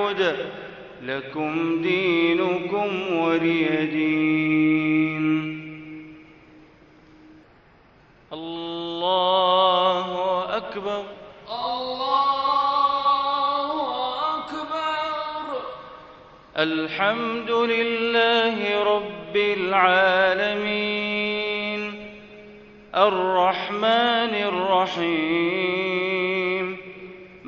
أعبد لكم دينكم ولي دين. الله أكبر. الله أكبر. الحمد لله رب العالمين. الرحمن الرحيم.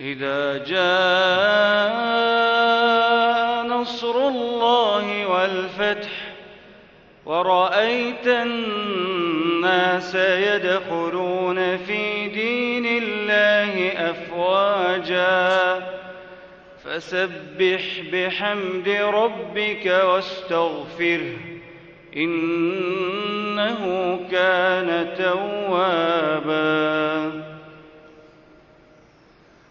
إذا جاء نصر الله والفتح ورأيت الناس يدخلون في دين الله أفواجا فسبح بحمد ربك واستغفره إنه كان توابا